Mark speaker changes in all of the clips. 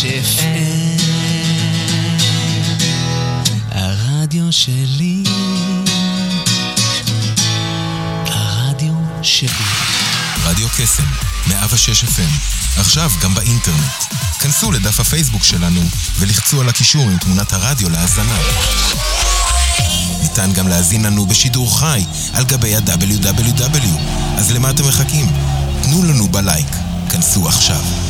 Speaker 1: FM, הרדיו שלי, הרדיו שלי.
Speaker 2: רדיו קסם, 106 FM, עכשיו גם באינטרנט. כנסו לדף הפייסבוק שלנו ולחצו על הקישור עם תמונת הרדיו להאזנה. ניתן גם להאזין לנו בשידור חי על גבי ה-WW. אז למה אתם מחכים? תנו לנו בלייק. כנסו עכשיו.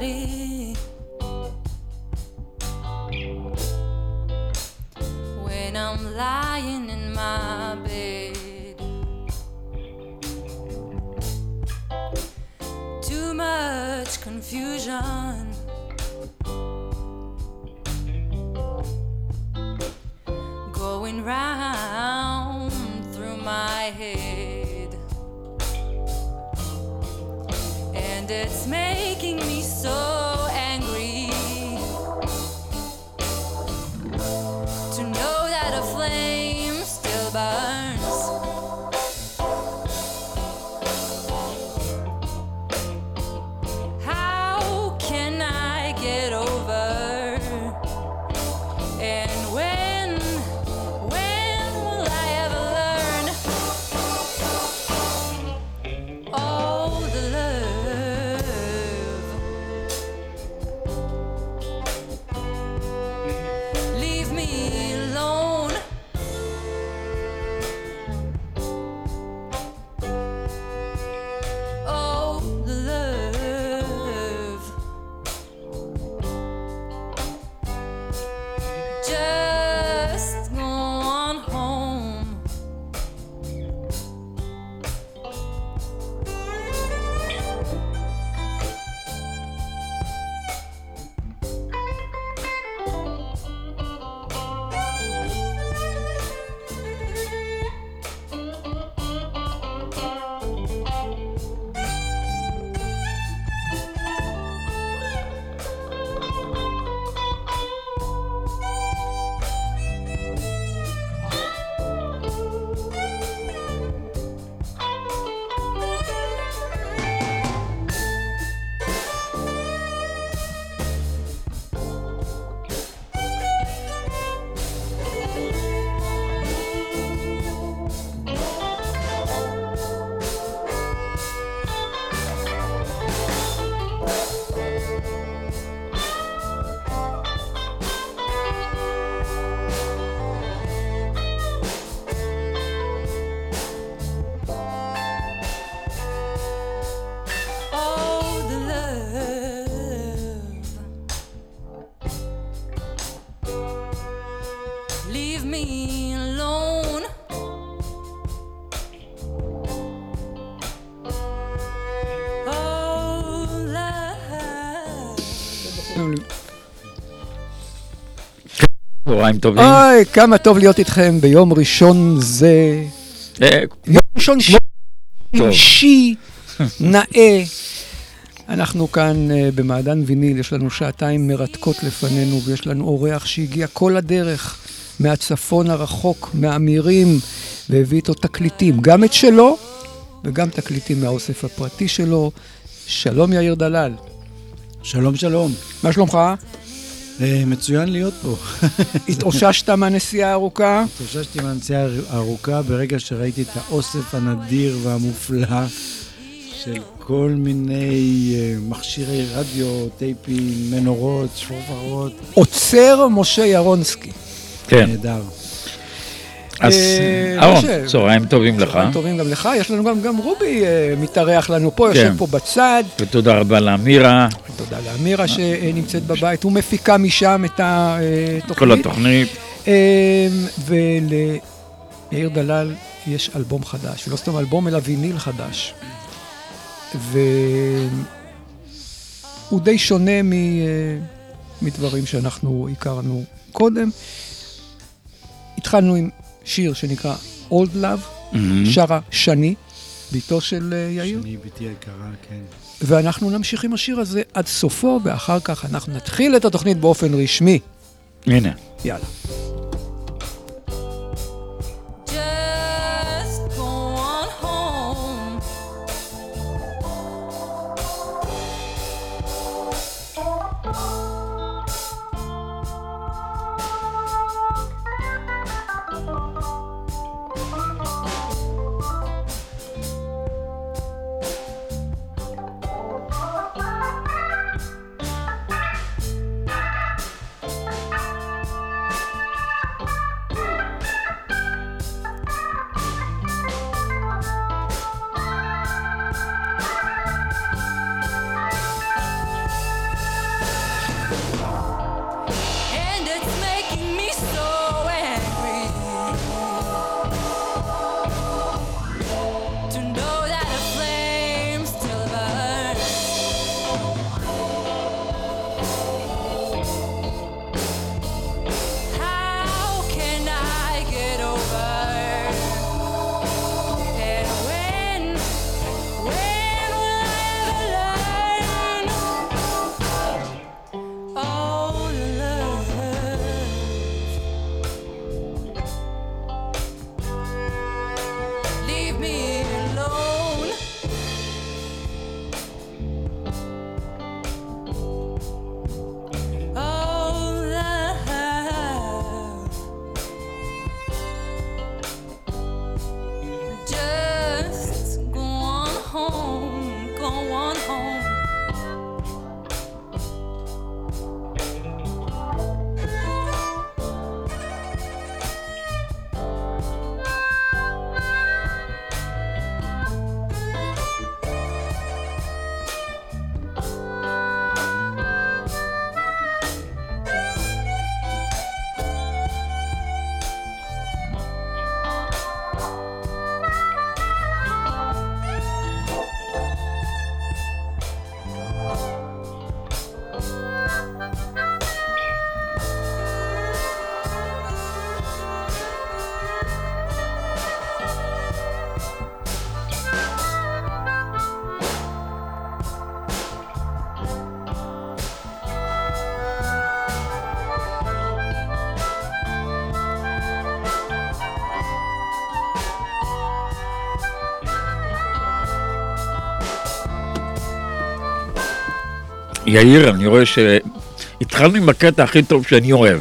Speaker 3: Body
Speaker 4: צהריים טובים.
Speaker 5: אוי, כמה טוב להיות איתכם ביום ראשון זה.
Speaker 4: אה,
Speaker 5: יום ראשון
Speaker 4: טוב.
Speaker 5: שלישי, נאה. אנחנו כאן אה, במעדן ויניל, יש לנו שעתיים מרתקות לפנינו, ויש לנו אורח שהגיע כל הדרך מהצפון הרחוק, מהאמירים, והביא איתו תקליטים, גם את שלו וגם תקליטים מהאוסף הפרטי שלו. שלום יאיר דלל.
Speaker 4: שלום, שלום.
Speaker 5: מה שלומך?
Speaker 4: אה, מצוין להיות פה.
Speaker 5: התאוששת מהנסיעה הארוכה?
Speaker 4: התאוששתי מהנסיעה הארוכה ברגע שראיתי את האוסף הנדיר והמופלא של כל מיני אה, מכשירי רדיו, טייפים, מנורות, שפופרות.
Speaker 5: עוצר משה ירונסקי.
Speaker 6: כן.
Speaker 4: נהדר.
Speaker 6: אז
Speaker 5: אה,
Speaker 6: אהרון,
Speaker 5: משה,
Speaker 6: צהריים טובים לך,
Speaker 5: צהריים טובים גם לך, יש לנו גם, גם רובי אה, מתארח לנו פה,
Speaker 6: כן.
Speaker 5: יושב פה בצד.
Speaker 6: ותודה רבה לאמירה,
Speaker 5: תודה לאמירה שנמצאת בבית, הוא מפיקה משם את התוכנית.
Speaker 6: כל התוכנית.
Speaker 5: אמ, וליאיר דלל יש אלבום חדש, ולא סתם אלבום, אלא ויניל חדש. והוא די שונה מ... אה, מדברים שאנחנו הכרנו קודם. התחלנו עם שיר שנקרא Old Love,
Speaker 6: מהמם.
Speaker 5: שרה שני, ביתו של אה, יאיר.
Speaker 4: שאני בתי יקרה, כן.
Speaker 5: ואנחנו נמשיך עם השיר הזה עד סופו, ואחר כך אנחנו נתחיל את התוכנית באופן רשמי.
Speaker 6: הנה.
Speaker 5: יאללה.
Speaker 6: יאיר, אני רואה שהתחלנו עם הקטע הכי טוב שאני אוהב.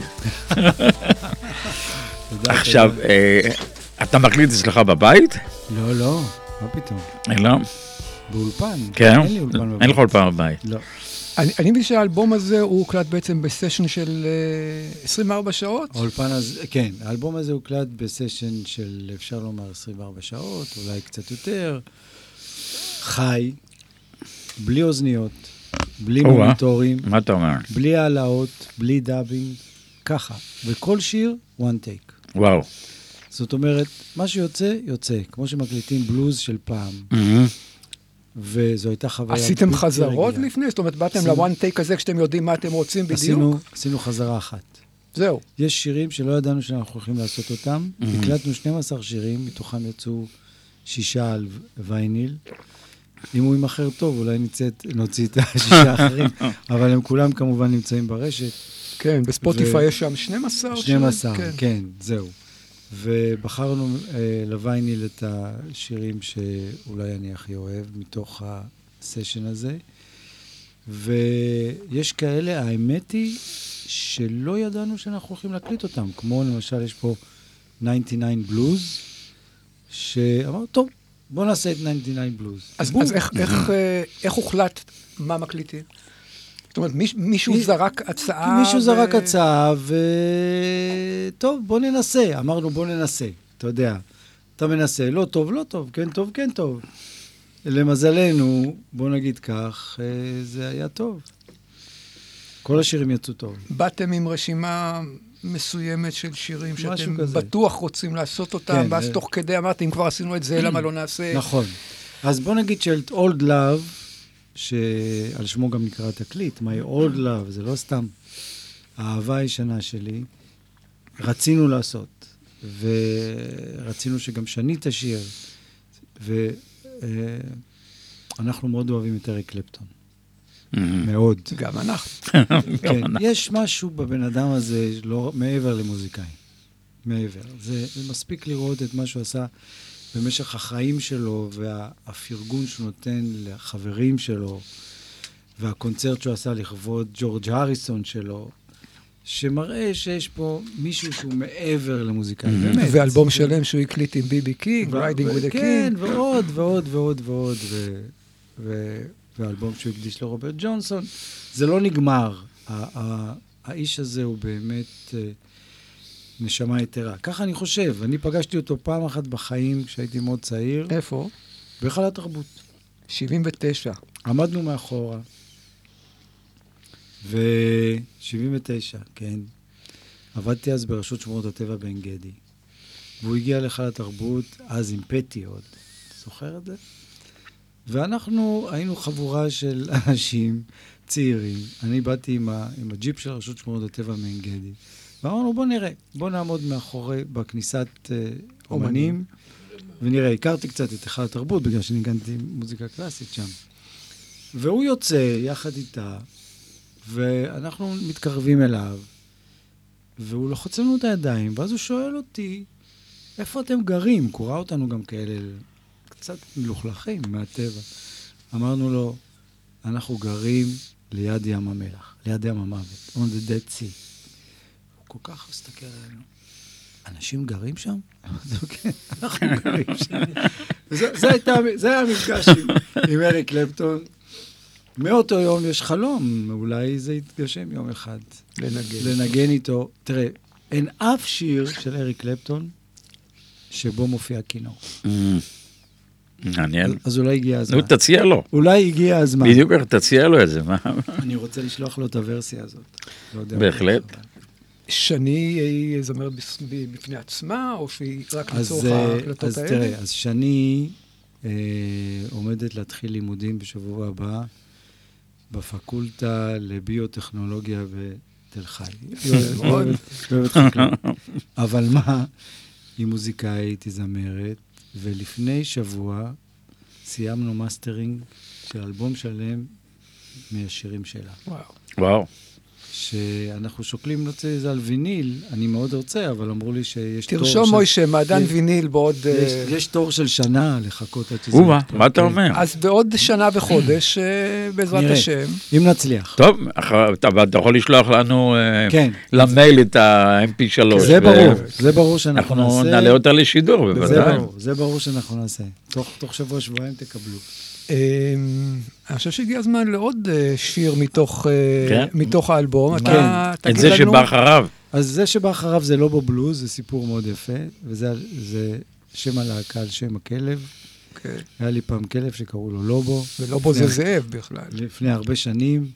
Speaker 6: עכשיו. אה, אתה מקליט אצלך בבית?
Speaker 4: לא, לא, מה פתאום?
Speaker 6: לא?
Speaker 4: באולפן.
Speaker 6: כן?
Speaker 4: אין לי אולפן בבית.
Speaker 6: אין לך אולפן בבית.
Speaker 4: לא.
Speaker 5: אני אני מבין שהאלבום הזה הוא הוקלט בעצם בסשן של אה, 24 שעות.
Speaker 4: האולפן הזה, כן, האלבום הזה הוקלט בסשן של, אפשר לומר, 24 שעות, אולי קצת יותר. חי, בלי אוזניות, בלי. מוניטורים,
Speaker 6: מה אתה אומר?
Speaker 4: בלי העלאות, בלי דאבינג, ככה. וכל שיר, one take.
Speaker 6: וואו.
Speaker 4: זאת אומרת, מה שיוצא, יוצא. כמו שמקליטים בלוז של פעם. וזו הייתה חוויה...
Speaker 5: עשיתם חזרות
Speaker 4: רגילה.
Speaker 5: לפני? זאת אומרת, באתם
Speaker 4: עשינו-
Speaker 5: ל one take הזה כשאתם יודעים מה אתם רוצים בדיוק?
Speaker 4: עשינו, עשינו חזרה אחת.
Speaker 5: זהו.
Speaker 4: יש שירים שלא ידענו שאנחנו הולכים לעשות אותם. הקלטנו 12 שירים, מתוכם יצאו שישה על וייניל, אם הוא יימכר טוב, אולי נצאת, נוציא את השישה האחרים, אבל הם כולם כמובן נמצאים ברשת.
Speaker 5: כן, בספוטיפיי
Speaker 4: ו-
Speaker 5: יש שם 12 שירים.
Speaker 4: 12,
Speaker 5: כן.
Speaker 4: כן, זהו. ובחרנו אה, לווייניל את השירים שאולי אני הכי אוהב מתוך הסשן הזה. ויש כאלה, האמת היא שלא ידענו שאנחנו הולכים להקליט אותם, כמו למשל יש פה 99 בלוז, שאמרנו, טוב, בוא נעשה את 99 בלוז.
Speaker 5: אז. אז איך, איך, אה, איך הוחלט מה מקליטים? זאת אומרת, מיש, מישהו
Speaker 4: מי-
Speaker 5: זרק הצעה...
Speaker 4: מישהו
Speaker 5: ו-
Speaker 4: זרק הצעה, ו... טוב, בוא ננסה. אמרנו, בוא ננסה. אתה יודע, אתה מנסה, לא טוב, לא טוב, כן טוב, כן טוב. למזלנו, בוא נגיד כך, אה, זה היה טוב. כל השירים יצאו טוב.
Speaker 5: באתם עם רשימה מסוימת של שירים שאתם
Speaker 4: כזה.
Speaker 5: בטוח רוצים לעשות אותם,
Speaker 4: כן,
Speaker 5: ואז
Speaker 4: זה-
Speaker 5: תוך כדי אמרתי, אם כבר עשינו את זה, למה לא נעשה...
Speaker 4: נכון. אז בוא נגיד של Old Love, שעל שמו גם נקרא התקליט, My Old Love, זה לא סתם האהבה הישנה שלי, רצינו לעשות, ורצינו שגם שני תשיר, ואנחנו מאוד אוהבים את אריק קלפטון, מאוד.
Speaker 5: גם אנחנו.
Speaker 4: כן, יש משהו בבן אדם הזה, לא, מעבר למוזיקאי. מעבר. זה, זה מספיק לראות את מה שהוא עשה במשך החיים שלו, והפרגון שהוא נותן לחברים שלו, והקונצרט שהוא עשה לכבוד ג'ורג' הריסון שלו, שמראה שיש פה מישהו שהוא מעבר למוזיקאי, באמת.
Speaker 5: ואלבום שלם שהוא הקליט עם בי.בי קינג,
Speaker 4: ו-
Speaker 5: Riding
Speaker 4: ו-
Speaker 5: with the
Speaker 4: כן,
Speaker 5: King.
Speaker 4: ועוד ועוד ועוד ועוד, ו- ו- ואלבום שהוא הקדיש לרוברט ג'ונסון. זה לא נגמר. האיש הזה הוא באמת אה, נשמה יתרה. ככה אני חושב. אני פגשתי אותו פעם אחת בחיים, כשהייתי מאוד צעיר,
Speaker 5: איפה?
Speaker 4: בהיכל התרבות.
Speaker 5: 79.
Speaker 4: עמדנו מאחורה, ו-79, כן. עבדתי אז ברשות שמורות הטבע בעין גדי. והוא הגיע להיכל התרבות, אז עם פטי עוד. זוכר את זה? ואנחנו היינו חבורה של אנשים צעירים. אני באתי עם, ה, עם הג'יפ של רשות שמורות הטבע מעין גדי. ואמרנו, בוא נראה, בוא נעמוד מאחורי, בכניסת uh, אומנים, ונראה. הכרתי קצת את היכל התרבות, בגלל שניגנתי מוזיקה קלאסית שם. והוא יוצא יחד איתה, ואנחנו מתקרבים אליו, והוא לוחץ לנו את הידיים, ואז הוא שואל אותי, איפה אתם גרים? כי הוא ראה אותנו גם כאלה קצת מלוכלכים מהטבע. אמרנו לו, אנחנו גרים ליד ים המלח, ליד ים המוות, on the dead sea. הוא כל כך מסתכל עלינו. אנשים גרים שם? אמרתי לו, כן, אנחנו גרים שם. זה היה המפגש עם- עם אריק קלפטון. מאותו יום יש חלום, אולי זה יתגשם יום אחד.
Speaker 5: לנגן.
Speaker 4: לנגן איתו. תראה, אין אף שיר של אריק קלפטון שבו מופיע כינור.
Speaker 6: מעניין.
Speaker 4: אז אולי הגיע הזמן.
Speaker 6: נו, תציע לו.
Speaker 4: אולי הגיע הזמן.
Speaker 6: בדיוק איך תציע לו את זה, מה?
Speaker 4: אני רוצה לשלוח לו את הוורסיה הזאת. לא יודע
Speaker 6: בהחלט.
Speaker 5: שני היא זמרת בפני עצמה, או שהיא רק
Speaker 4: אז,
Speaker 5: לצורך
Speaker 4: אה,
Speaker 5: ההקלטות
Speaker 4: אז
Speaker 5: האלה?
Speaker 4: תראה, אז שני אה, עומדת להתחיל לימודים בשבוע הבא בפקולטה לביוטכנולוגיה בתל חי. אבל מה, היא מוזיקאית, היא זמרת, ולפני שבוע סיימנו מאסטרינג של אלבום שלם מהשירים שלה.
Speaker 5: וואו.
Speaker 6: וואו.
Speaker 4: שאנחנו שוקלים להוציא את זה על ויניל, אני מאוד רוצה, אבל אמרו לי שיש תור
Speaker 5: תרשום,
Speaker 4: של-
Speaker 5: מוישה, מעדן ויניל בעוד...
Speaker 4: יש,
Speaker 5: אה,
Speaker 4: יש תור של שנה לחכות עד שזה... יתקבל.
Speaker 6: מה אתה
Speaker 4: כן.
Speaker 6: אומר?
Speaker 5: אז בעוד שנה וחודש, אה, בעזרת
Speaker 4: נראה.
Speaker 5: השם.
Speaker 4: אם נצליח.
Speaker 6: טוב, אתה אבל אתה יכול לשלוח לנו אה,
Speaker 4: כן.
Speaker 6: למייל את ה-mp3.
Speaker 4: זה ברור, זה ברור שאנחנו
Speaker 6: אנחנו
Speaker 4: נעשה.
Speaker 6: נעלה אותה לשידור,
Speaker 4: זה
Speaker 6: בוודאי.
Speaker 4: ברור, זה ברור שאנחנו נעשה. תוך, תוך שבוע, שבועיים תקבלו.
Speaker 5: אה, אני חושב שהגיע הזמן לעוד אה, שיר מתוך, אה,
Speaker 6: כן.
Speaker 5: מתוך האלבום.
Speaker 4: כן.
Speaker 5: אתה
Speaker 6: את
Speaker 5: תגיד
Speaker 6: זה
Speaker 5: לנו...
Speaker 6: שבא אחריו.
Speaker 4: אז זה שבא אחריו זה לא בבלוז, זה סיפור מאוד יפה, וזה זה שם הלהקה על שם הכלב.
Speaker 5: כן.
Speaker 4: היה לי פעם כלב שקראו לו לובו.
Speaker 5: ולא בו זה זאב בכלל.
Speaker 4: לפני הרבה שנים,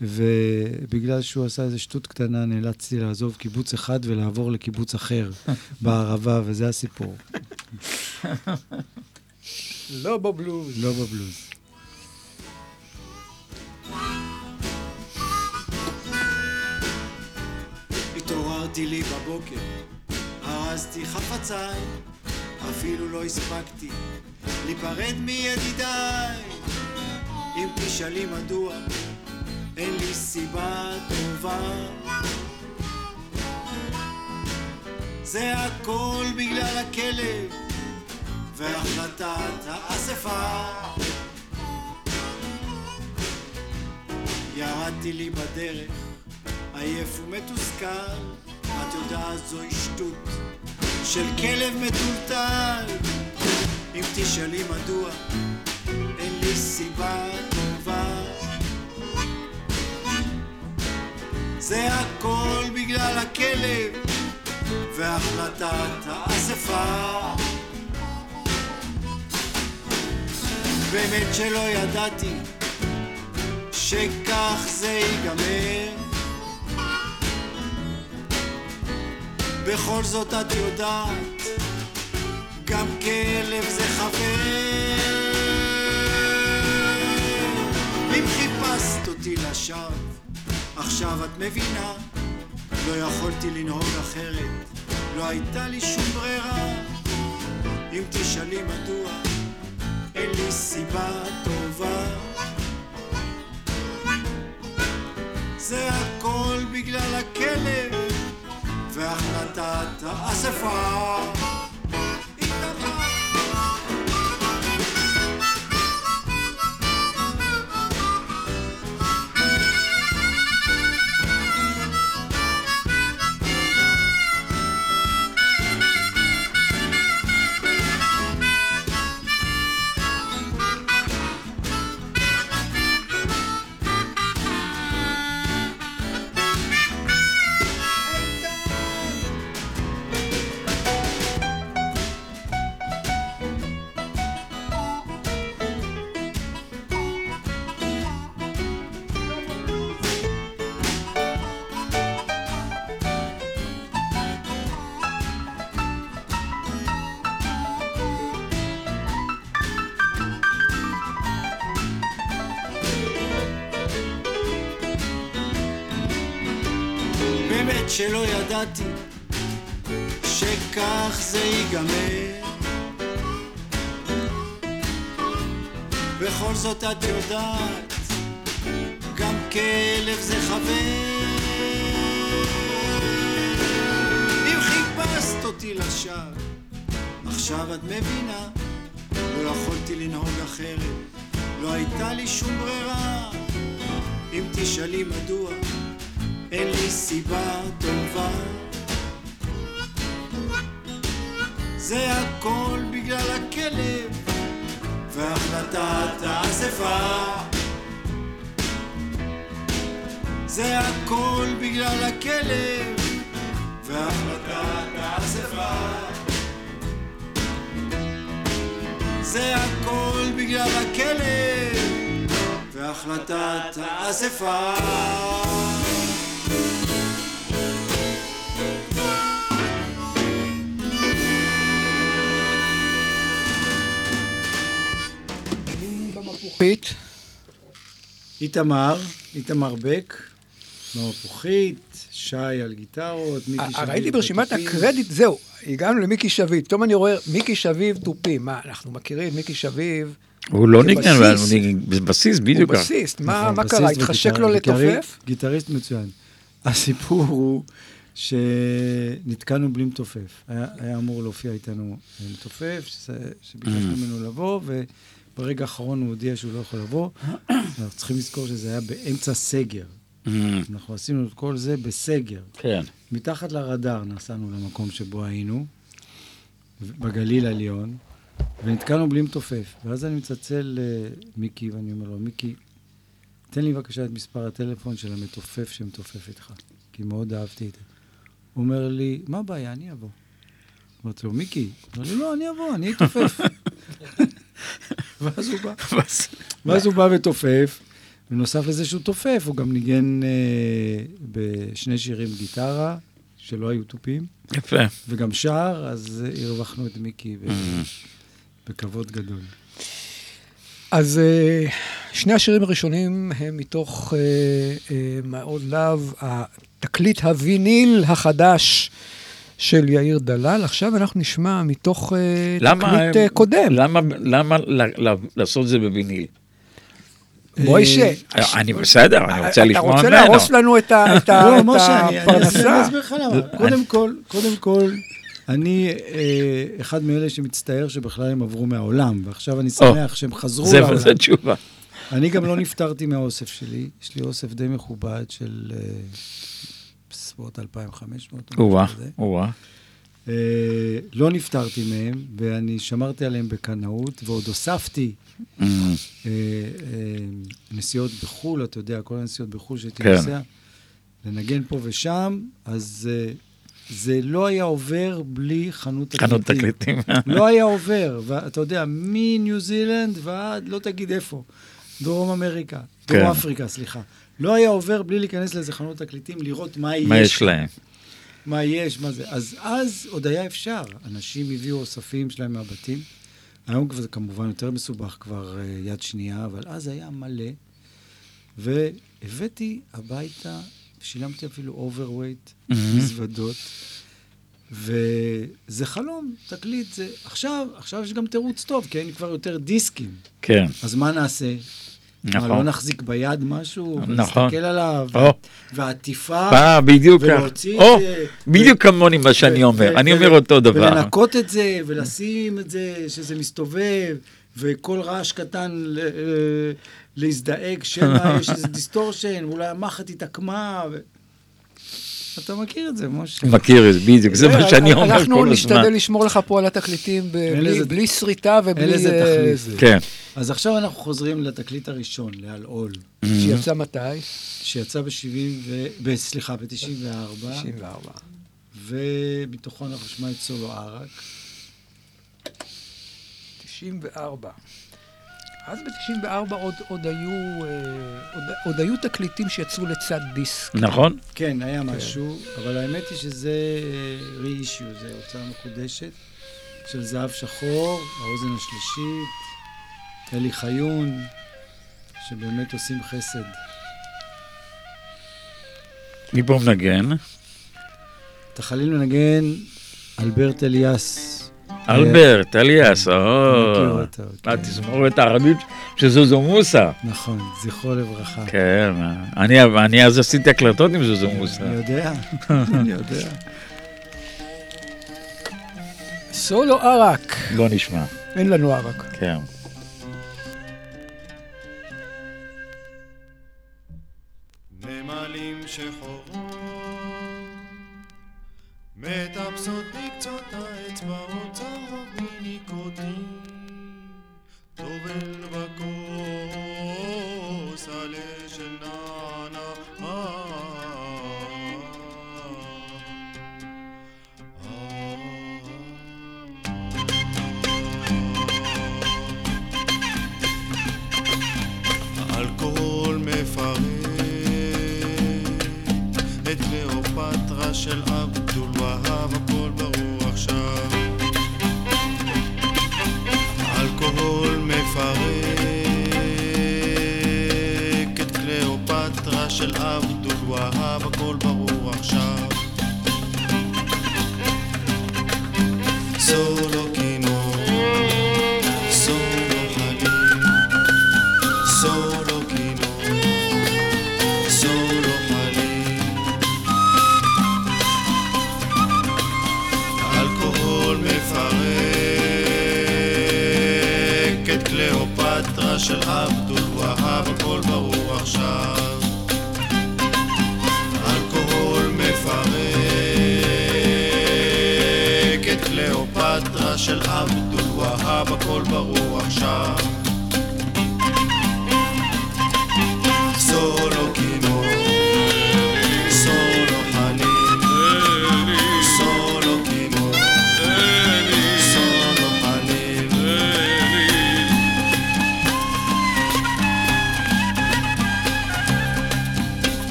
Speaker 4: ובגלל שהוא עשה איזו שטות קטנה, נאלצתי לעזוב קיבוץ אחד ולעבור לקיבוץ אחר בערבה, וזה הסיפור.
Speaker 5: לא בבלוז.
Speaker 4: לא בבלוז.
Speaker 7: התעוררתי לי בבוקר, ארזתי חפציי,
Speaker 4: אפילו לא הספקתי להיפרד מידידיי. אם תשאלי מדוע, אין לי סיבה טובה. זה הכל בגלל הכלב והחלטת האספה. ירדתי לי בדרך, עייף ומתוסכל, את יודעת זוהי שטות של כלב מטולטל. אם תשאלי מדוע, אין לי סיבה טובה. זה הכל בגלל הכלב והחלטת האספה. באמת שלא ידעתי שכך זה ייגמר. בכל זאת את יודעת, גם כלב זה חבר. אם חיפשת אותי לשווא, עכשיו את מבינה, לא יכולתי לנהוג אחרת, לא הייתה לי שום ברירה. אם תשאלי מדוע, אין לי סיבה טובה. זה הכל בגלל הכלב והחלטת האספה. באמת שלא ידעתי שכך זה ייגמר. בכל זאת את יודעת, גם כלב זה חבר. אם חיפשת אותי לשווא, עכשיו את מבינה, לא יכולתי לנהוג אחרת, לא הייתה לי שום ברירה. אם תשאלי מדוע, אין לי סיבה טובה. זה הכל בגלל הכלב והחלטת האספה. זה הכל בגלל הכלב והחלטת האספה. זה הכל בגלל הכלב והחלטת האספה.
Speaker 5: פית,
Speaker 8: איתמר, איתמר בק, במפוחית, שי על גיטרות, מיקי שביב.
Speaker 5: אה, ראיתי ברשימת. הקרדיט, זהו, הגענו למיקי שביב. פתאום אני רואה, מיקי שביב תופים. מה, אנחנו מכירים, מיקי שביב,
Speaker 6: הוא לא. ניגן, הוא
Speaker 5: הוא
Speaker 6: בדיוק ככה.
Speaker 5: בסיסט. מה
Speaker 8: נכון,
Speaker 5: קרה, התחשק לו לתופף?
Speaker 8: גיטריסט מצוין. הסיפור הוא שנתקענו בלי מתופף. היה, אמור להופיע איתנו מתופף, שביקשנו ממנו לבוא, וברגע האחרון הוא הודיע שהוא לא יכול לבוא. אנחנו צריכים לזכור שזה היה באמצע סגר. אנחנו עשינו את כל זה בסגר.
Speaker 6: כן.
Speaker 8: מתחת לרדאר נסענו למקום שבו היינו, בגליל העליון, ונתקענו בלי מתופף. ואז אני מצלצל למיקי, ואני אומר לו, מיקי, תן לי בבקשה את מספר הטלפון של המתופף שמתופף איתך, כי מאוד אהבתי את זה. הוא אומר לי, מה הבעיה, אני אבוא. אמרתי לו, מיקי, הוא אומר לי, לא, אני אבוא, אני אתופף. ואז הוא בא. ואז הוא בא ותופף, בנוסף לזה שהוא תופף, הוא גם ניגן אה, בשני שירים גיטרה, שלא היו תופים,
Speaker 6: יפה.
Speaker 8: וגם שר, אז אה, הרווחנו את מיקי ב- בכבוד גדול.
Speaker 5: אז אה, שני השירים הראשונים הם מתוך אה, אה, מעוז להב, התקליט הוויניל החדש של יאיר דלל. עכשיו אנחנו נשמע מתוך אה,
Speaker 9: למה,
Speaker 5: תקליט אה, קודם.
Speaker 9: למה, למה ל- ל- לעשות את זה בוויניל?
Speaker 5: מוישה,
Speaker 9: אני בסדר, אני רוצה לשמוע ממנו.
Speaker 5: אתה רוצה להרוס לנו את
Speaker 4: לא,
Speaker 5: את
Speaker 4: משה, אני- אסביר-
Speaker 5: הפרנסה?
Speaker 4: לך למה. קודם כל, קודם כל, אני אה, אחד מאלה שמצטער שבכלל הם עברו מהעולם, ועכשיו אני שמח שהם חזרו
Speaker 9: זה
Speaker 4: לעולם.
Speaker 9: זה תשובה.
Speaker 4: אני גם לא נפטרתי מהאוסף שלי, יש לי אוסף די מכובד של אה, 2,500. או
Speaker 9: או-אה,
Speaker 4: משהו כזה.
Speaker 9: או-אה.
Speaker 4: אה, לא נפטרתי מהם, ואני שמרתי עליהם בקנאות, ועוד הוספתי
Speaker 9: Mm,
Speaker 4: אה, אה, נסיעות בחו"ל, אתה יודע, כל הנסיעות בחו"ל שהייתי
Speaker 9: כן.
Speaker 4: נוסע, לנגן פה ושם, אז אה, זה לא היה עובר בלי חנות תקליטים.
Speaker 9: חנות תקליטים.
Speaker 4: לא היה עובר, ואתה יודע, מניו זילנד ועד, לא תגיד איפה, דרום אמריקה, דרום
Speaker 9: כן.
Speaker 4: אפריקה, סליחה. לא היה עובר בלי להיכנס לאיזה חנות תקליטים, לראות מה יש.
Speaker 9: מה יש להם?
Speaker 4: מה יש, מה זה. אז אז עוד היה אפשר. אנשים הביאו אוספים שלהם מהבתים. היום כבר זה כמובן יותר מסובך, כבר אה, יד שנייה, אבל אז היה מלא. והבאתי הביתה, שילמתי אפילו overweight, מזוודות, וזה חלום, תקליט, זה... עכשיו, עכשיו יש גם תירוץ טוב, כי אין כבר יותר דיסקים.
Speaker 9: כן,
Speaker 4: אז מה נעשה? מה,
Speaker 9: נכון.
Speaker 4: לא נחזיק ביד משהו?
Speaker 9: נכון.
Speaker 4: ונסתכל עליו?
Speaker 9: או.
Speaker 4: והעטיפה?
Speaker 9: אה, בדיוק.
Speaker 4: ולהוציא את
Speaker 9: או,
Speaker 4: זה,
Speaker 9: בדיוק כמוני מה שאני אומר. אני אומר אותו דבר.
Speaker 4: ולנקות את זה, ולשים את זה, שזה מסתובב, וכל רעש קטן ל- אה, להזדעק, שמא יש איזה distortion, ואולי המחט התעקמה. ו... אתה מכיר את זה, משה.
Speaker 9: מכיר את זה, בדיוק, זה מה שאני אומר כל הזמן.
Speaker 5: אנחנו נשתדל לשמור לך פה על התקליטים בלי- שריטה ובלי...
Speaker 4: אין לזה
Speaker 5: אה,
Speaker 4: תחליף.
Speaker 5: זה.
Speaker 9: כן.
Speaker 4: אז עכשיו אנחנו חוזרים לתקליט הראשון, לאלעול,
Speaker 5: שיצא מתי?
Speaker 4: שיצא ב-70 ו... ב- סליחה, ב-94,
Speaker 5: 94.
Speaker 4: ומתוכו אנחנו נשמע את סולו ערק.
Speaker 5: 94. אז ב-94 עוד, עוד, היו, אה, עוד, עוד היו תקליטים שיצאו לצד דיסק.
Speaker 9: נכון?
Speaker 4: כן, היה משהו, אבל האמת היא שזה רי-אישיו, זה הוצאה מחודשת של זהב שחור, האוזן השלישית, אלי חיון, שבאמת עושים חסד.
Speaker 9: מי פה מנגן?
Speaker 4: את החליל מנגן אלברט אליאס.
Speaker 9: אלברט, אליאס,
Speaker 4: מכיר
Speaker 9: או...
Speaker 4: אותו, כן.
Speaker 9: התזמורת הערבית של זוזו מוסה.
Speaker 4: נכון, זכרו לברכה.
Speaker 9: כן, אני, אני אז עשיתי הקלטות עם זוזו מוסה.
Speaker 4: אני יודע, אני יודע.
Speaker 5: סולו ערק.
Speaker 9: לא נשמע,
Speaker 5: אין לנו ערק.
Speaker 9: כן.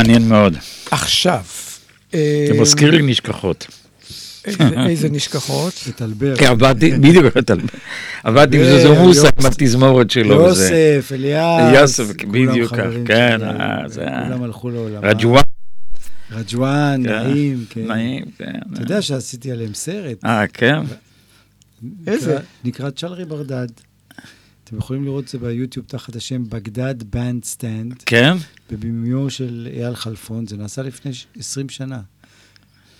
Speaker 6: מעניין מאוד.
Speaker 5: עכשיו.
Speaker 6: זה
Speaker 5: אה,
Speaker 6: מזכיר לי נשכחות.
Speaker 5: איזה- נשכחות.
Speaker 4: את אלבר.
Speaker 6: כי עבדתי, בדיוק, אתה- עבדתי עם זוזו מוסה עם התזמורת שלו.
Speaker 4: יוסף, אליאס.
Speaker 6: יוסף, בדיוק כך, כן, אה, זה היה-
Speaker 4: כולם הלכו לעולם.
Speaker 6: רג'ואן,
Speaker 4: רג'ואן,
Speaker 6: כן.
Speaker 4: נעים, כן.
Speaker 6: נעים, כן.
Speaker 4: אתה יודע שעשיתי עליהם סרט.
Speaker 6: אה, כן?
Speaker 5: איזה?
Speaker 4: נקרא צ'לרי ברדד. אתם יכולים לראות את זה ביוטיוב תחת השם בגדד בנד סטנד,
Speaker 6: כן?
Speaker 4: בבימיו של אייל חלפון. זה נעשה לפני ש- 20 שנה.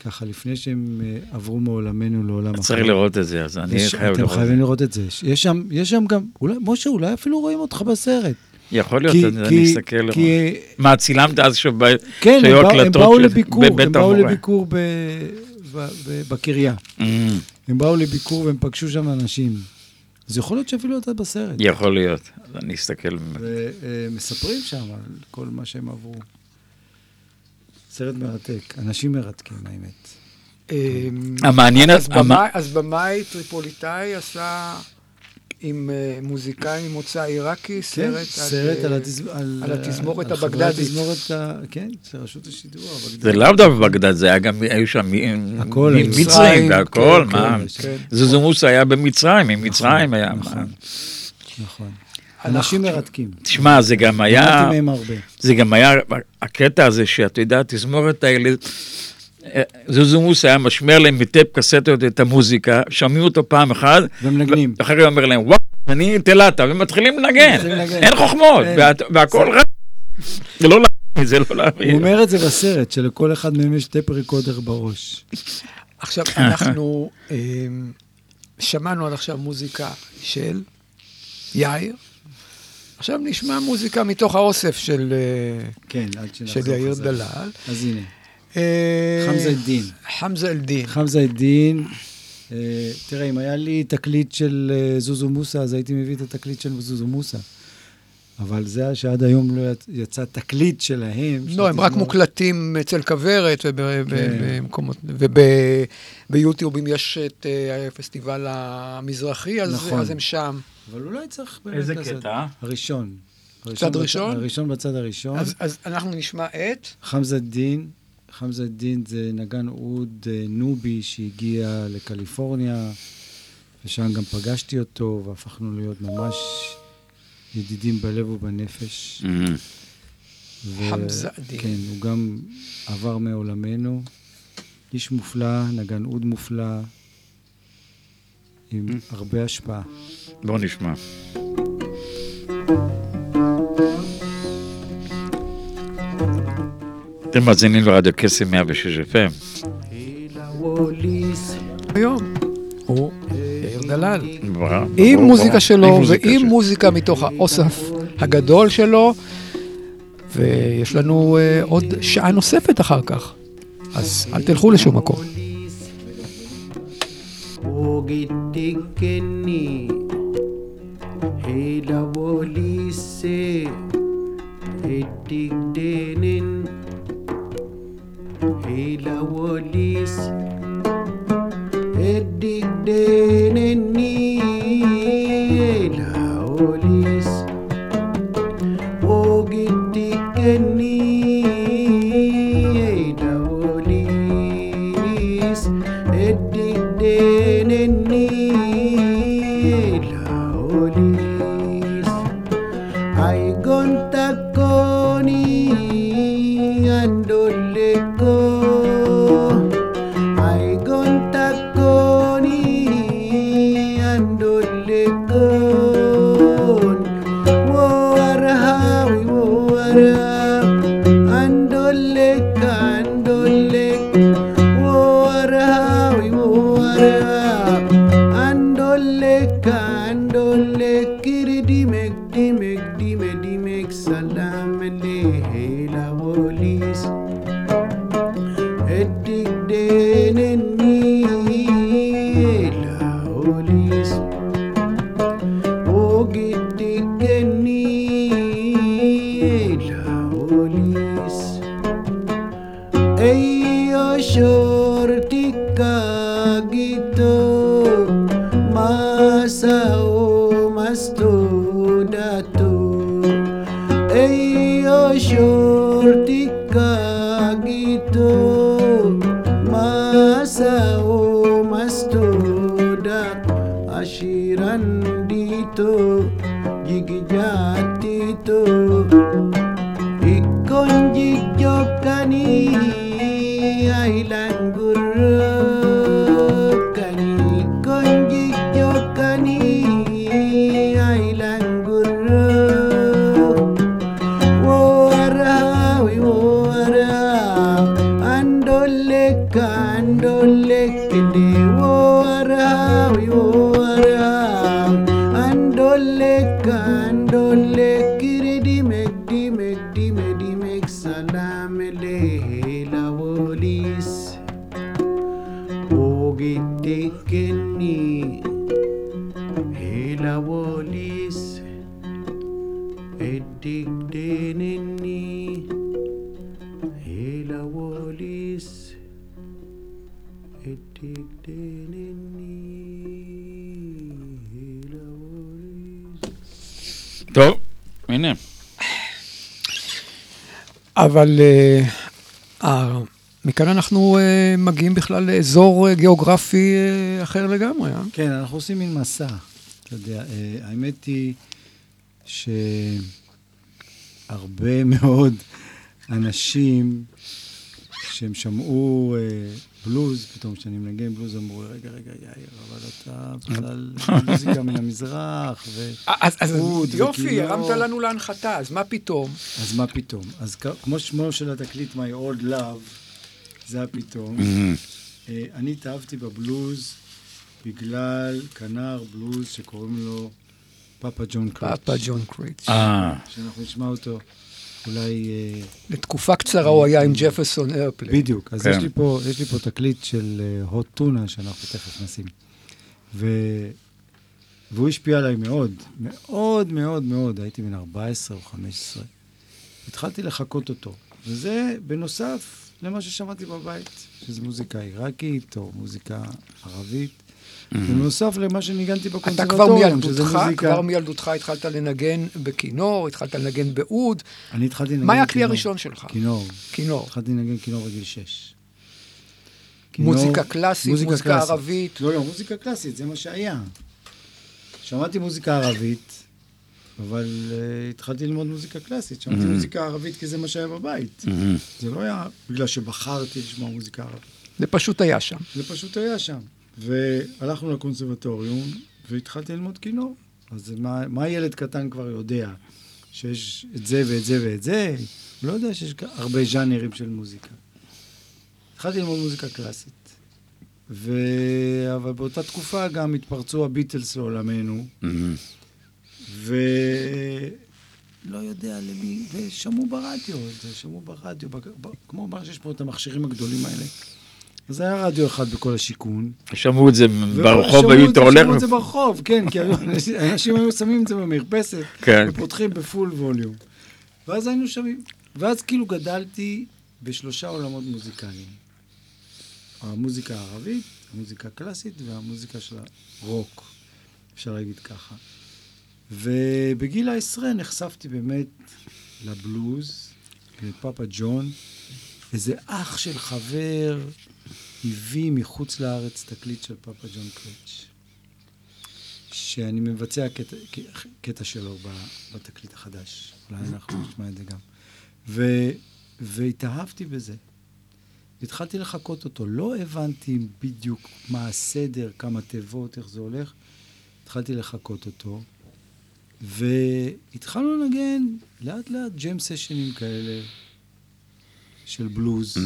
Speaker 4: ככה, לפני שהם אה, עברו מעולמנו לעולם אחר.
Speaker 6: צריך לראות את זה, אז אני
Speaker 4: יש-
Speaker 6: חייב
Speaker 4: אתם
Speaker 6: לראות את
Speaker 4: חייבים
Speaker 6: זה.
Speaker 4: לראות את זה. יש שם, יש שם גם, אולי, משה, אולי אפילו רואים אותך בסרט.
Speaker 6: יכול להיות,
Speaker 4: כי-
Speaker 6: אני
Speaker 4: כי-
Speaker 6: אסתכל.
Speaker 4: כי-
Speaker 6: מה, צילמת אז שב-
Speaker 4: כן, הם
Speaker 6: שהיו
Speaker 4: באו- הם
Speaker 6: הקלטות
Speaker 4: באו לביקור, הם באו. לביקור בקריה.
Speaker 6: Mm,
Speaker 4: הם באו לביקור והם פגשו שם אנשים. אז יכול להיות שאפילו אתה בסרט.
Speaker 6: יכול להיות, אז אני אסתכל. באמת.
Speaker 4: ומספרים שם על כל מה שהם עברו. סרט מרתק, אנשים מרתקים, האמת.
Speaker 5: אמ,
Speaker 6: המעניין,
Speaker 5: אז במאי טריפוליטאי עשה עם אה, מוזיקאי ממוצא עיראקי סרט
Speaker 4: כן, סרט
Speaker 5: אה,
Speaker 4: על התז- על-
Speaker 5: על התזמורת
Speaker 4: על חברי
Speaker 5: הבגדדית.
Speaker 4: התזמורת, ה- כן, של רשות השידור הבגדדית.
Speaker 6: זה לאו דווקא בגדד, זה היה גם, היו שם מצרים
Speaker 5: מצרים,
Speaker 6: והכל,
Speaker 4: כן,
Speaker 6: מה?
Speaker 4: כן,
Speaker 5: כן.
Speaker 6: זוזו מוסה היה במצרים, ממצרים היה.
Speaker 4: נכון. נכון. אנשים מרתקים.
Speaker 6: תשמע, זה גם היה,
Speaker 4: למדתי מהם הרבה.
Speaker 6: זה גם היה הקטע הזה שאתה יודע, התזמורת האלה, אה, זוזו מוסה היה משמיע להם בטייפ קסטות את המוזיקה, שומעים אותו פעם אחת,
Speaker 4: ומנגנים.
Speaker 6: ואחר כך אומר להם, וואו, אני תלתה, ומתחילים לנגן,
Speaker 4: מתחילים לנגן.
Speaker 6: אין חוכמות. וה- והכל רק, זה לא להבין, זה לא להבין.
Speaker 4: הוא אומר את זה בסרט, שלכל אחד מהם יש טייפ ריקודר בראש.
Speaker 5: עכשיו, אנחנו אמ, שמענו עד עכשיו מוזיקה של יאיר. עכשיו נשמע מוזיקה מתוך האוסף של, אה,
Speaker 4: כן,
Speaker 5: של יאיר. דלל.
Speaker 4: אז הנה, חמזה א-דין.
Speaker 5: חמזה א-דין.
Speaker 4: חמזה א-דין, אה, תראה, אם היה לי תקליט של אה, זוזו מוסא, אז הייתי מביא את התקליט של זוזו מוסא. אבל זה שעד היום לא יצ- יצא תקליט שלהם. של
Speaker 5: לא, הם רק. מוקלטים אצל כוורת
Speaker 4: כן.
Speaker 5: ובמקומות, וביוטיוב אם יש את אה, הפסטיבל המזרחי, אז
Speaker 4: נכון.
Speaker 5: אז הם שם.
Speaker 4: אבל אולי צריך באמת
Speaker 6: איזה קטע?
Speaker 4: הראשון.
Speaker 5: צד ראשון?
Speaker 4: הראשון בצד הראשון.
Speaker 5: אז אנחנו נשמע את...
Speaker 4: חמזה א-דין, חמזה א-דין זה נגן אוד אה, נובי שהגיע לקליפורניה, ושם גם פגשתי אותו, והפכנו להיות ממש ידידים בלב ובנפש. ו-
Speaker 5: חמזה א-דין.
Speaker 4: כן, הוא גם עבר מעולמנו. איש מופלא, נגן אוד מופלא, עם הרבה השפעה.
Speaker 6: בואו נשמע. אתם מאזינים לרדיו קסם 106 FM.
Speaker 5: היום הוא יאיר דלל. עם מוזיקה. שלו ועם. מוזיקה מתוך האוסף הגדול שלו, ויש לנו אה, עוד שעה נוספת אחר כך, אז אל תלכו לשום מקום.
Speaker 7: Ogitikeni Hela volise Edik denin حيلة وليس ادي ايدين النيل وليس فوق الدكن make, di me, di make, salam, le, hey, la, police.
Speaker 6: טוב, הנה.
Speaker 5: אבל אה, אה, מכאן אנחנו אה, מגיעים בכלל לאזור אה, גיאוגרפי אה, אחר לגמרי, אה?
Speaker 4: כן, אנחנו עושים מין מסע. אתה יודע, אה, האמת היא שהרבה מאוד אנשים שהם שמעו אה, בלוז, פתאום כשאני מנגן בלוז אמרו, רגע, רגע, יאיר, אבל אתה בכלל מוזיקה מן המזרח, ו...
Speaker 5: אז, אז
Speaker 4: אוד
Speaker 5: יופי. הרמת לנו להנחתה, אז מה פתאום?
Speaker 4: אז מה פתאום? אז כמו שמו של התקליט My Old Love, זה הפתאום. אה, אני התאהבתי בבלוז בגלל כנר בלוז שקוראים לו פאפה ג'ון קריץ'.
Speaker 5: פאפה ג'ון קריץ'.
Speaker 4: שאנחנו נשמע אותו אולי... אה,
Speaker 5: לתקופה קצרה הוא היה עם ג'פרסון איירפליי.
Speaker 4: בדיוק. אז
Speaker 6: כן.
Speaker 4: יש לי פה, יש לי פה תקליט של הוט טונה שאנחנו תכף נשים. ו... והוא השפיע עליי מאוד, מאוד מאוד מאוד, הייתי בן 14 או 15. התחלתי לחקות אותו, וזה בנוסף למה ששמעתי בבית, שזה מוזיקה עיראקית או מוזיקה ערבית, בנוסף למה שניגנתי בקונסרבטוריום, שזה מוזיקה...
Speaker 5: כבר מילדותך התחלת לנגן בכינור, התחלת לנגן באוד.
Speaker 4: אני התחלתי לנגן
Speaker 5: מה היה הכלי
Speaker 4: כינור.
Speaker 5: הראשון שלך?
Speaker 4: כינור.
Speaker 5: כינור.
Speaker 4: התחלתי לנגן כינור בגיל 6. כינור-
Speaker 5: מוזיקה קלאסית, מוזיקה. ערבית.
Speaker 4: לא, לא, מוזיקה קלאסית, זה מה שהיה. שמעתי מוזיקה ערבית, אבל uh, התחלתי ללמוד מוזיקה קלאסית. שמעתי מוזיקה ערבית כי זה מה שהיה בבית. זה לא היה בגלל שבחרתי לשמוע מוזיקה ערבית.
Speaker 5: זה פשוט היה שם.
Speaker 4: זה פשוט היה שם. והלכנו לקונסרבטוריום, והתחלתי ללמוד כינור. אז מה, מה ילד קטן כבר יודע? שיש את זה ואת זה ואת זה? הוא לא יודע שיש הרבה ז'אנרים של מוזיקה. התחלתי ללמוד מוזיקה קלאסית. ו... אבל באותה תקופה גם התפרצו הביטלס לעולמנו, ולא יודע למי, ושמעו ברדיו, את זה שמעו ברדיו, בק- ב... כמו מה שיש פה את המכשירים הגדולים האלה. אז היה רדיו אחד בכל השיכון.
Speaker 6: שמעו את זה ברחוב,
Speaker 4: שמעו
Speaker 6: היו
Speaker 4: זה-
Speaker 6: הולך...
Speaker 4: שמעו את זה ברחוב, כן, כי אנשים היו שמים את זה במרפסת,
Speaker 6: כן.
Speaker 4: ופותחים בפול ווליום. ואז היינו שומעים, ואז כאילו גדלתי בשלושה עולמות מוזיקליים. המוזיקה הערבית, המוזיקה הקלאסית והמוזיקה של הרוק, אפשר להגיד ככה. ובגיל העשרה נחשפתי באמת לבלוז, לפאפה ג'ון. איזה אח של חבר הביא מחוץ לארץ תקליט של פאפה ג'ון קריץ', שאני מבצע קטע, קטע שלו בתקליט החדש. אולי אנחנו נשמע את זה גם. ו, והתאהבתי בזה. התחלתי לחקות אותו. לא הבנתי בדיוק מה הסדר, כמה תיבות, איך זה הולך. התחלתי לחקות אותו, והתחלנו לנגן לאט לאט ג'ם סשנים כאלה של בלוז.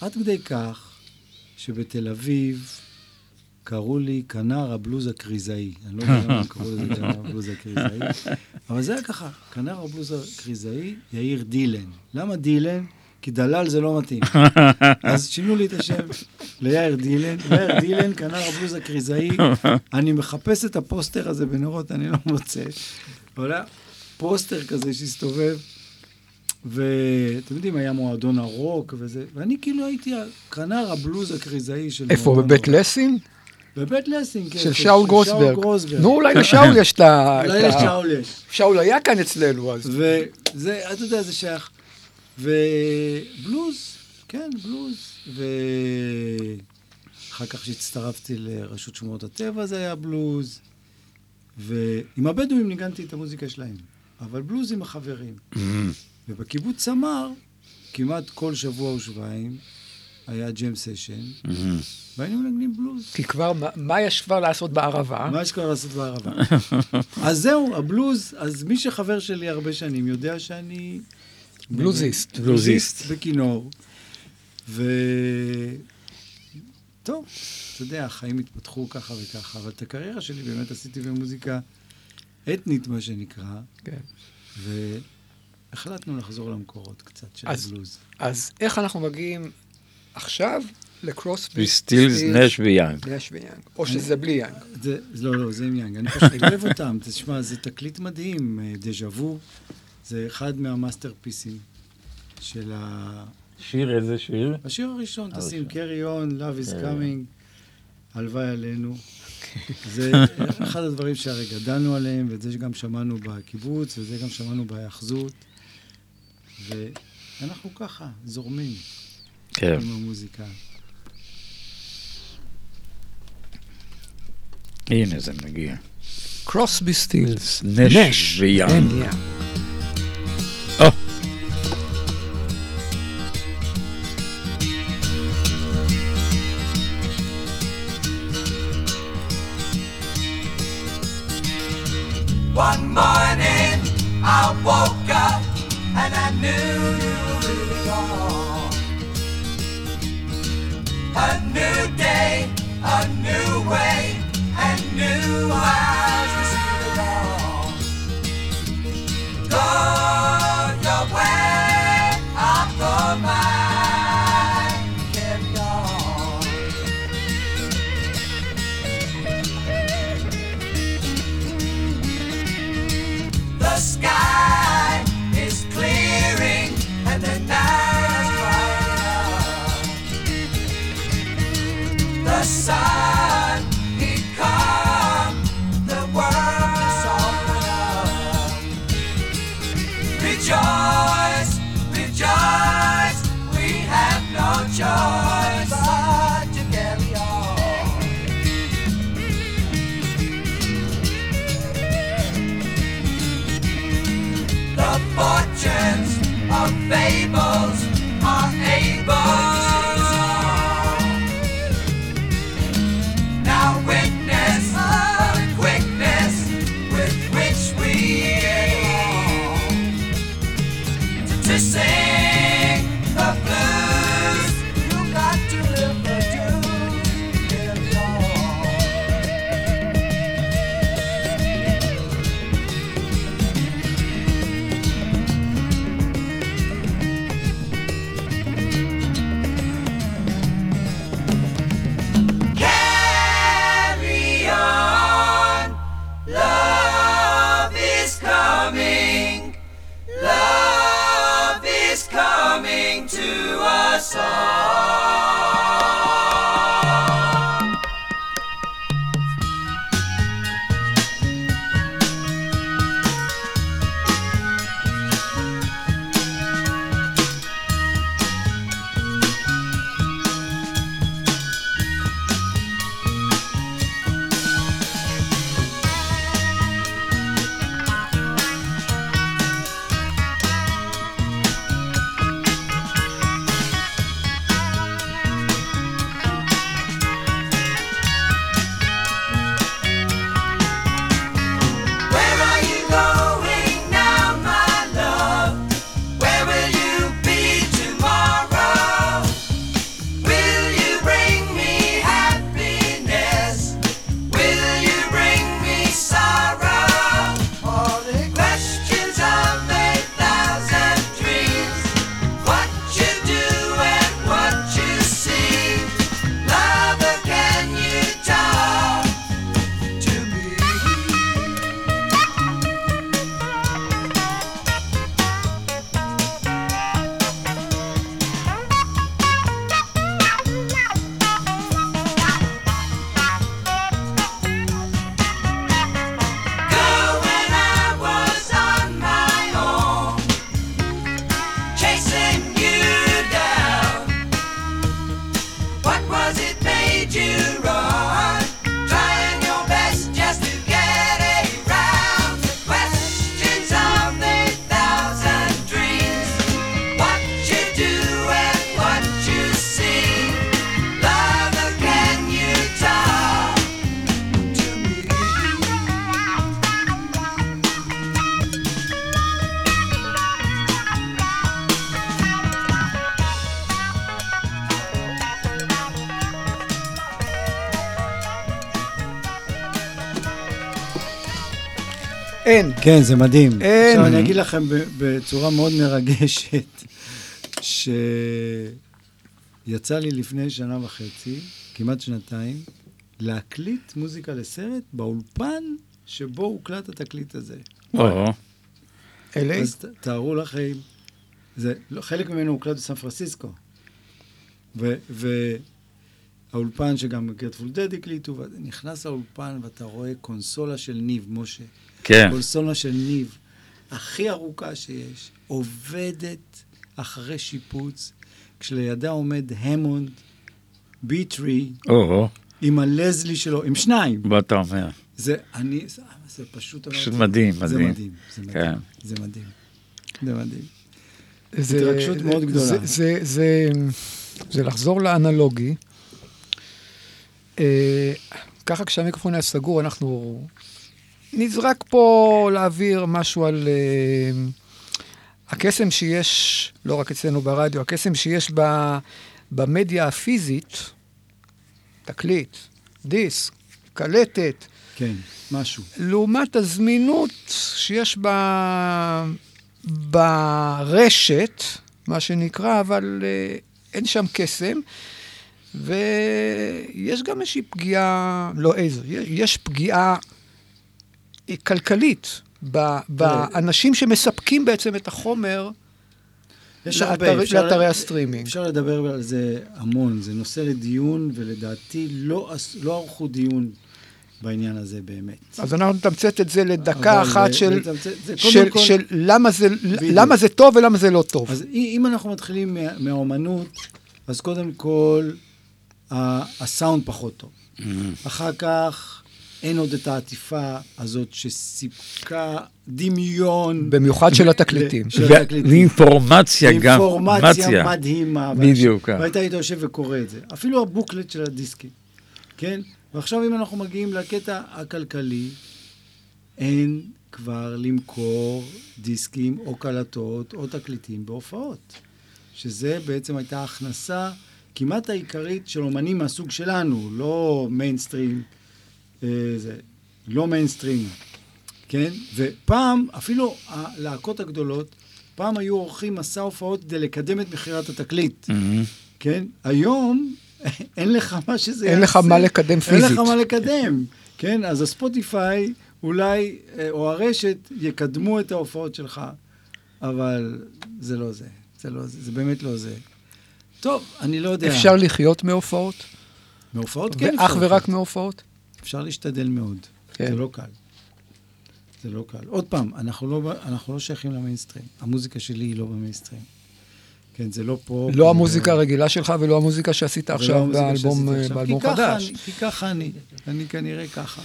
Speaker 4: עד כדי כך שבתל אביב קראו לי כנר הבלוז הקריזאי. אני לא יודע למה קראו לזה כנר הבלוז הקריזאי, אבל זה היה ככה, כנר הבלוז הקריזאי, יאיר דילן. למה דילן? כי דלל זה לא מתאים. אז שינו לי את השם ליאיר דילן. יאיר דילן, כנר הבלוז הקריזאי. אני מחפש את הפוסטר הזה בנרות, אני לא מוצא. היה פוסטר כזה שהסתובב. ואתם יודעים, היה מועדון הרוק וזה, ואני כאילו הייתי כנר הבלוז הקריזאי של
Speaker 5: איפה,
Speaker 4: מועדון
Speaker 5: בבית
Speaker 4: הרוק.
Speaker 5: לסין?
Speaker 4: בבית לסינג, כן.
Speaker 5: של שאול גרוסברג. נו, אולי לשאול יש את ה...
Speaker 4: אולי לשאול יש.
Speaker 5: שאול היה כאן אצלנו, אז...
Speaker 4: וזה, אתה יודע, זה שייך. ובלוז, כן, בלוז. ואחר כך כשהצטרפתי לרשות שמורות הטבע זה היה בלוז. ועם הבדואים ניגנתי את המוזיקה שלהם, אבל בלוז עם החברים. ובקיבוץ סמר, כמעט כל שבוע או שבועיים, היה ג'ם סשן, והיינו מנגנים בלוז.
Speaker 5: כי כבר, מה- מה יש כבר לעשות בערבה?
Speaker 4: מה יש כבר לעשות בערבה? אז זהו, הבלוז, אז מי שחבר שלי הרבה שנים יודע שאני...
Speaker 5: בלוזיסט.
Speaker 4: בלוזיסט בכינור. ו... טוב, אתה יודע, החיים התפתחו ככה וככה, אבל את הקריירה שלי באמת עשיתי במוזיקה אתנית, מה שנקרא,
Speaker 5: כן.
Speaker 4: והחלטנו לחזור למקורות קצת של
Speaker 5: אז-
Speaker 4: הבלוז.
Speaker 5: אז איך אנחנו מגיעים עכשיו לקרוסבי?
Speaker 10: וסטילס, נש ויאנג.
Speaker 5: נש ויאנג. או שזה בלי יאנג.
Speaker 4: זה, זה- לא, לא, זה עם יאנג. אני פשוט אוהב אותם. תשמע, זה תקליט מדהים. אה, Déjà Vu, זה אחד מה masterpieceים של ה...
Speaker 10: שיר, איזה שיר?
Speaker 4: השיר הראשון, תשים carry on, love is
Speaker 10: carry
Speaker 4: coming, הלוואי עלינו. זה אחד הדברים שהרי גדלנו עליהם, ואת זה גם שמענו בקיבוץ, וזה גם שמענו בהיאחזות. ואנחנו ככה, זורמים
Speaker 10: כן.
Speaker 4: עם המוזיקה.
Speaker 10: הנה זה מגיע.
Speaker 5: קרוסבי סטילס.
Speaker 10: נש ויאנג.
Speaker 4: כן, זה מדהים.
Speaker 5: אין.
Speaker 4: עכשיו, אני אגיד לכם ב- בצורה מאוד מרגשת, שיצא לי לפני שנה וחצי, כמעט שנתיים, להקליט מוזיקה לסרט באולפן שבו הוקלט התקליט הזה.
Speaker 6: או?
Speaker 4: אז תארו לכם, זה, לא, חלק ממנו הוקלט בסן פרנסיסקו. ו- והאולפן שגם גרטפול דד הקליטו, ואתה נכנס לאולפן ואתה רואה קונסולה של ניב, משה.
Speaker 6: כן.
Speaker 4: קונסולה של ניב, הכי ארוכה שיש, עובדת אחרי שיפוץ, כשלידה עומד המונד, ביטרי,
Speaker 6: או,
Speaker 4: עם הלזלי שלו, עם שניים.
Speaker 6: מה אתה אומר?
Speaker 4: זה, אני, זה, זה פשוט...
Speaker 6: פשוט
Speaker 4: אמרתי,
Speaker 6: מדהים,
Speaker 4: זה
Speaker 6: מדהים.
Speaker 4: מדהים, זה מדהים,
Speaker 6: כן.
Speaker 4: זה מדהים. זה מדהים.
Speaker 5: זה-
Speaker 4: התרגשות מאוד
Speaker 5: זה-
Speaker 4: גדולה.
Speaker 5: זה, זה, זה, זה לחזור לאנלוגי. אה, ככה כשהמיקרופון היה סגור, אנחנו נזרק פה לאוויר משהו על אה, הקסם שיש, לא רק אצלנו ברדיו, הקסם שיש ב, במדיה הפיזית, תקליט, דיסק, קלטת,
Speaker 4: כן, משהו.
Speaker 5: לעומת הזמינות שיש ב... ברשת, מה שנקרא, אבל אה, אין שם קסם. ויש גם איזושהי פגיעה, לא איזו, יש פגיעה כלכלית ב- באנשים שמספקים בעצם את החומר
Speaker 4: יש הרבה,
Speaker 5: לאתר-
Speaker 4: אפשר-
Speaker 5: לאתרי הסטרימינג.
Speaker 4: אפשר לדבר על זה המון, זה נושא לדיון, ולדעתי לא, לא ערכו דיון בעניין הזה באמת.
Speaker 5: אז אנחנו נתמצת את זה לדקה אחת
Speaker 4: אה,
Speaker 5: של,
Speaker 4: לתמצת- זה
Speaker 5: של,
Speaker 4: כל-
Speaker 5: של למה, זה, למה זה טוב ולמה זה לא טוב.
Speaker 4: אז אם אנחנו מתחילים מה- מהאומנות, אז קודם כל, ה- הסאונד פחות טוב. אחר כך, אין עוד את העטיפה הזאת שסיפקה דמיון.
Speaker 5: במיוחד של התקליטים.
Speaker 4: של התקליטים.
Speaker 6: ואינפורמציה גם.
Speaker 4: אינפורמציה. מדהימה.
Speaker 6: בדיוק.
Speaker 4: ואנשים- והיית היית יושב וקורא את זה. אפילו הבוקלט של הדיסקים, כן? ועכשיו אם אנחנו מגיעים לקטע הכלכלי, אין כבר למכור דיסקים או קלטות או תקליטים בהופעות. שזה בעצם הייתה ההכנסה כמעט העיקרית של אומנים מהסוג שלנו, לא מיינסטרים, זה, לא מיינסטרים, כן? ופעם, אפילו הלהקות הגדולות, פעם היו עורכים מסע הופעות כדי לקדם את מכירת התקליט, כן? היום אין לך מה שזה
Speaker 5: אין לך
Speaker 4: יעשה.
Speaker 5: מה לקדם
Speaker 4: אין
Speaker 5: פיזית.
Speaker 4: לך מה לקדם, כן? אז הספוטיפיי אולי, אה, או הרשת, יקדמו את ההופעות שלך, אבל זה לא זה. זה לא זה, זה באמת לא זה. טוב, אני לא יודע.
Speaker 5: אפשר לחיות מהופעות?
Speaker 4: מהופעות כן
Speaker 5: ואך ורק. מהופעות?
Speaker 4: אפשר להשתדל מאוד.
Speaker 5: כן.
Speaker 4: זה לא קל. זה לא קל. עוד פעם, אנחנו לא, אנחנו לא שייכים למיינסטרים. המוזיקה שלי היא לא במיינסטרים. כן, זה לא פה.
Speaker 5: לא
Speaker 4: זה
Speaker 5: המוזיקה הרגילה שלך ולא המוזיקה שעשית עכשיו באלבום,
Speaker 4: עכשיו.
Speaker 5: באלבום
Speaker 4: כי
Speaker 5: חדש.
Speaker 4: אני- כי ככה אני. אני כנראה ככה.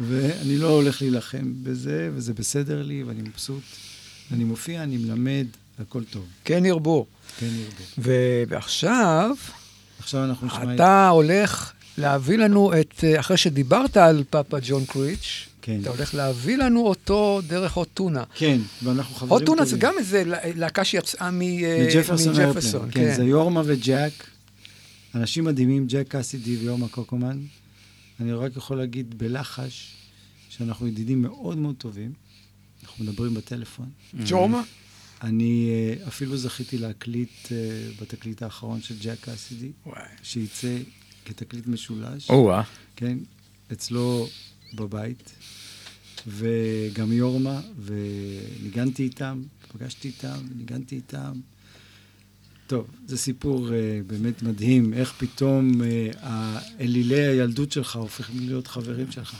Speaker 4: ואני לא הולך להילחם בזה, וזה בסדר לי, ואני מבסוט. אני מופיע, אני מלמד, הכל טוב.
Speaker 5: כן ירבו.
Speaker 4: כן ירבו.
Speaker 5: ועכשיו,
Speaker 4: עכשיו אנחנו נשמע את...
Speaker 5: אתה הולך להביא לנו את, אה, אחרי שדיברת על פאפה ג'ון קריץ',
Speaker 4: כן.
Speaker 5: אתה הולך להביא לנו אותו דרך הוטונה.
Speaker 4: כן, ואנחנו חברים טובים.
Speaker 5: הוטונה זה גם איזה לה- להקה שיצאה מ- אה,
Speaker 4: מג'פרסון
Speaker 5: מג'פרסון,
Speaker 4: איירפלן. כן, זה יורמה וג'ק. אנשים מדהימים, ג'ק קאסידי ויורמה קוקומן. אני רק יכול להגיד בלחש שאנחנו ידידים מאוד מאוד טובים. אנחנו מדברים בטלפון.
Speaker 5: ג'ורמה?
Speaker 4: אני אה, אפילו זכיתי להקליט בתקליט האחרון של ג'ק קאסידי, שייצא כתקליט משולש.
Speaker 6: או-אה.
Speaker 4: כן, אצלו בבית, וגם יורמה, וניגנתי איתם, פגשתי איתם, ניגנתי איתם. טוב, זה סיפור uh, באמת מדהים, איך פתאום uh, אלילי הילדות שלך הופכים להיות חברים שלך.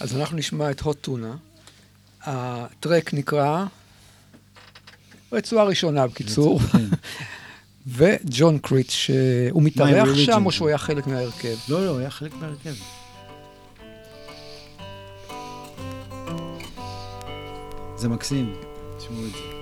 Speaker 5: אז אנחנו נשמע את הוט טונה. הטרק נקרא, רצועה ראשונה בקיצור,
Speaker 4: כן.
Speaker 5: וג'ון קריץ', שהוא מתארח. שם או שהוא היה חלק מההרכב?
Speaker 4: לא, לא, הוא היה חלק מהרכב. זה מקסים, תשמעו את זה.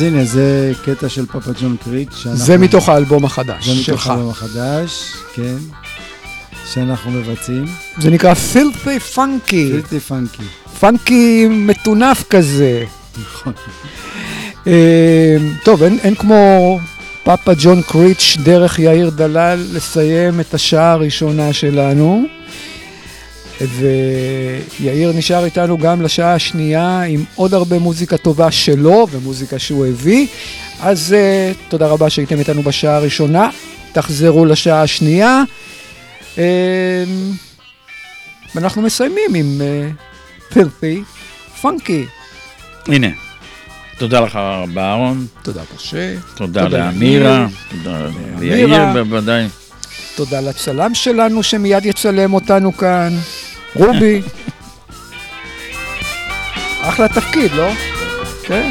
Speaker 4: אז הנה, זה קטע של פאפה ג'ון קריט. שאנחנו-
Speaker 5: זה מתוך האלבום החדש
Speaker 4: זה מתוך
Speaker 5: שלך.
Speaker 4: האלבום החדש, כן, שאנחנו מבצעים.
Speaker 5: זה נקרא פילפי פאנקי.
Speaker 4: פילטי פאנקי.
Speaker 5: פאנקי מטונף כזה.
Speaker 4: נכון.
Speaker 5: אה, טוב, אין, אין כמו פאפה ג'ון קריץ' דרך יאיר דלל לסיים את השעה הראשונה שלנו. ויאיר נשאר איתנו גם לשעה השנייה עם עוד הרבה מוזיקה טובה שלו ומוזיקה שהוא הביא. אז uh, תודה רבה שהייתם איתנו בשעה הראשונה, תחזרו לשעה השנייה. Uh, ואנחנו מסיימים עם uh, פילפי פאנקי.
Speaker 6: הנה, תודה לך רבה, אהרון.
Speaker 5: תודה משה.
Speaker 6: תודה
Speaker 5: תודה
Speaker 6: לאמירה.
Speaker 5: לאמיר.
Speaker 6: תודה
Speaker 5: לאמירה.
Speaker 6: ליאיר בוודאי.
Speaker 5: תודה לצלם שלנו שמיד יצלם אותנו כאן, רובי. אחלה תפקיד, לא? כן.